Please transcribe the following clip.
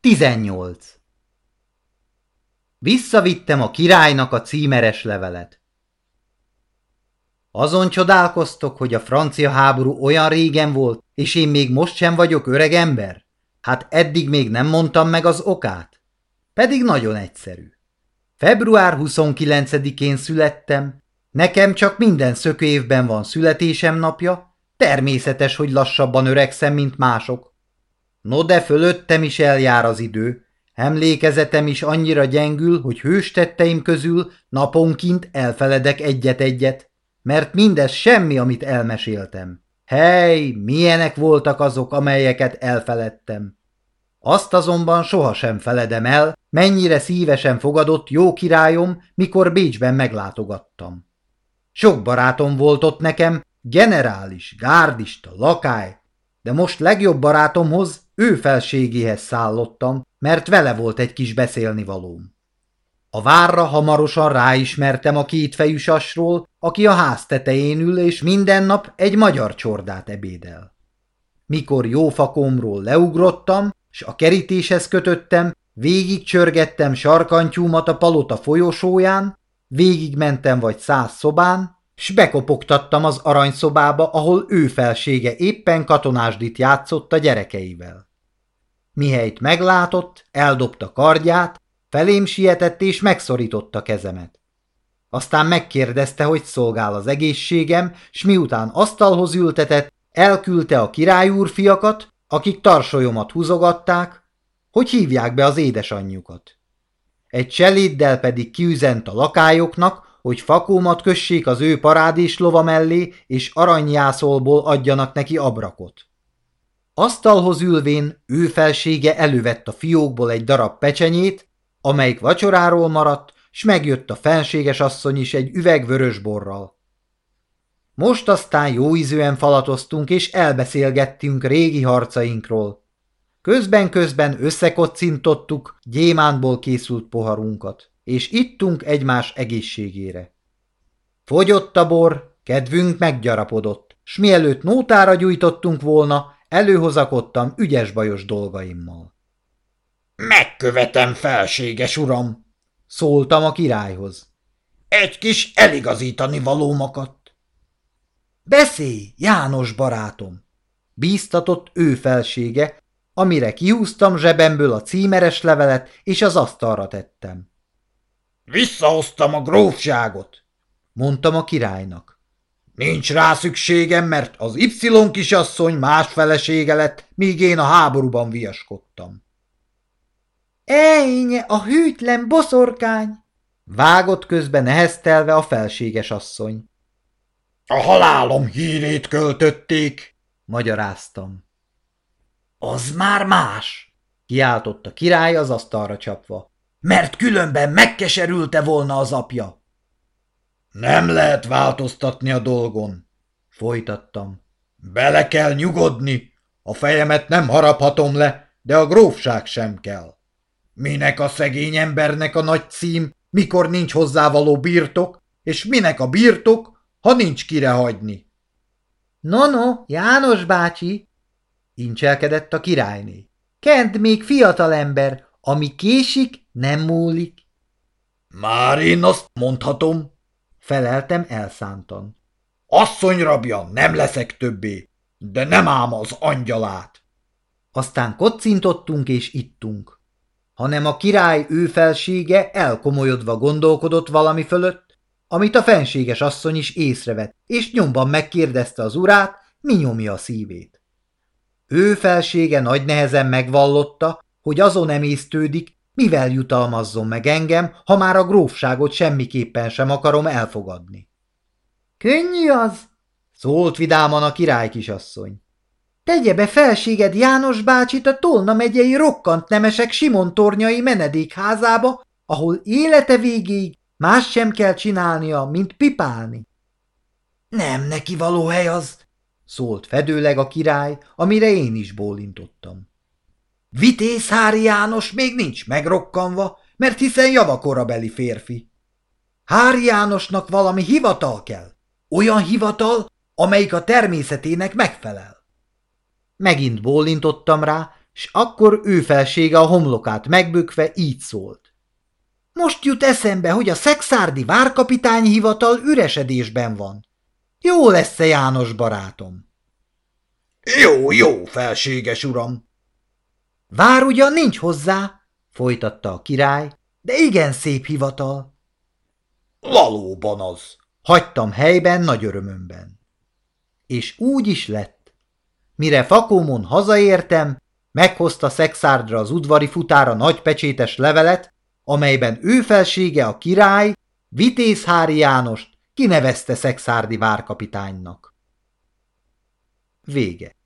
18. Visszavittem a királynak a címeres levelet. Azon csodálkoztok, hogy a francia háború olyan régen volt, és én még most sem vagyok öreg ember? Hát eddig még nem mondtam meg az okát. Pedig nagyon egyszerű. Február 29-én születtem, nekem csak minden szökőévben van születésem napja, természetes, hogy lassabban öregszem, mint mások. No de fölöttem is eljár az idő, emlékezetem is annyira gyengül, hogy hőstetteim közül naponként elfeledek egyet-egyet, mert mindez semmi, amit elmeséltem. Hely, milyenek voltak azok, amelyeket elfeledtem. Azt azonban sohasem feledem el, mennyire szívesen fogadott jó királyom, mikor Bécsben meglátogattam. Sok barátom volt ott nekem, generális, gárdista, lakály, de most legjobb barátomhoz, ő felségéhez szállottam, mert vele volt egy kis beszélnivalóm. A várra hamarosan ráismertem a kétfejű sasról, aki a ház tetején ül, és minden nap egy magyar csordát ebédel. Mikor jófakomról leugrottam, s a kerítéshez kötöttem, végig csörgettem sarkantyúmat a palota folyosóján, végigmentem vagy száz szobán, s bekopogtattam az aranyszobába, ahol ő felsége éppen katonásdit játszott a gyerekeivel. Mihelyt meglátott, eldobta kardját, felém sietett és megszorította kezemet. Aztán megkérdezte, hogy szolgál az egészségem, s miután asztalhoz ültetett, elküldte a királyúr fiakat, akik tarsolyomat húzogatták, hogy hívják be az édesanyjukat. Egy cseléddel pedig kiüzent a lakályoknak, hogy fakómat kössék az ő parádés lova mellé, és aranyjászolból adjanak neki abrakot. Asztalhoz ülvén ő felsége elővett a fiókból egy darab pecsenyét, amelyik vacsoráról maradt, s megjött a fenséges asszony is egy üveg vörös borral. Most aztán jó ízűen falatoztunk, és elbeszélgettünk régi harcainkról. Közben-közben összekocintottuk gyémántból készült poharunkat, és ittunk egymás egészségére. Fogyott a bor, kedvünk meggyarapodott, s mielőtt nótára gyújtottunk volna, előhozakodtam ügyes-bajos dolgaimmal. Megkövetem, felséges uram, szóltam a királyhoz. Egy kis eligazítani valómakat. Beszélj, János barátom! Bíztatott ő felsége, amire kihúztam zsebemből a címeres levelet, és az asztalra tettem. Visszahoztam a grófságot, mondtam a királynak. Nincs rá szükségem, mert az Y kisasszony más felesége lett, míg én a háborúban viaskodtam. Ejnye, a hűtlen boszorkány! Vágott közben neheztelve a felséges asszony. A halálom hírét költötték, magyaráztam. Az már más, kiáltott a király az asztalra csapva, mert különben megkeserülte volna az apja. Nem lehet változtatni a dolgon, folytattam. Bele kell nyugodni, a fejemet nem haraphatom le, de a grófság sem kell. Minek a szegény embernek a nagy cím, mikor nincs hozzávaló birtok, és minek a birtok, ha nincs kire hagyni. No, no, János bácsi, incselkedett a királyné. Kent még fiatal ember, ami késik, nem múlik. Már én azt mondhatom, feleltem elszántan. Asszony rabja, nem leszek többé, de nem ám az angyalát. Aztán kocintottunk és ittunk. Hanem a király ő felsége elkomolyodva gondolkodott valami fölött, amit a fenséges asszony is észrevett, és nyomban megkérdezte az urát, mi nyomja a szívét. Ő felsége nagy nehezen megvallotta, hogy azon emésztődik, mivel jutalmazzon meg engem, ha már a grófságot semmiképpen sem akarom elfogadni. Könnyű az, szólt vidáman a király kisasszony. Tegye be felséged János bácsit a Tolna megyei rokkant nemesek Simon tornyai menedékházába, ahol élete végéig Más sem kell csinálnia, mint pipálni. Nem neki való hely az, szólt fedőleg a király, amire én is bólintottam. Vitézhári János még nincs megrokkanva, mert hiszen javakorabeli férfi. Hári Jánosnak valami hivatal kell, olyan hivatal, amelyik a természetének megfelel. Megint bólintottam rá, s akkor ő felsége a homlokát megbökve így szólt. Most jut eszembe, hogy a szexárdi várkapitány hivatal üresedésben van. Jó lesz-e János barátom? Jó, jó, felséges uram! Vár ugyan nincs hozzá, folytatta a király, de igen szép hivatal. Valóban az. Hagytam helyben nagy örömömben. És úgy is lett. Mire Fakómon hazaértem, meghozta Szexárdra az udvari futára nagypecsétes levelet, amelyben ő felsége a király, Vitézhári Jánost kinevezte Szexárdi várkapitánynak. Vége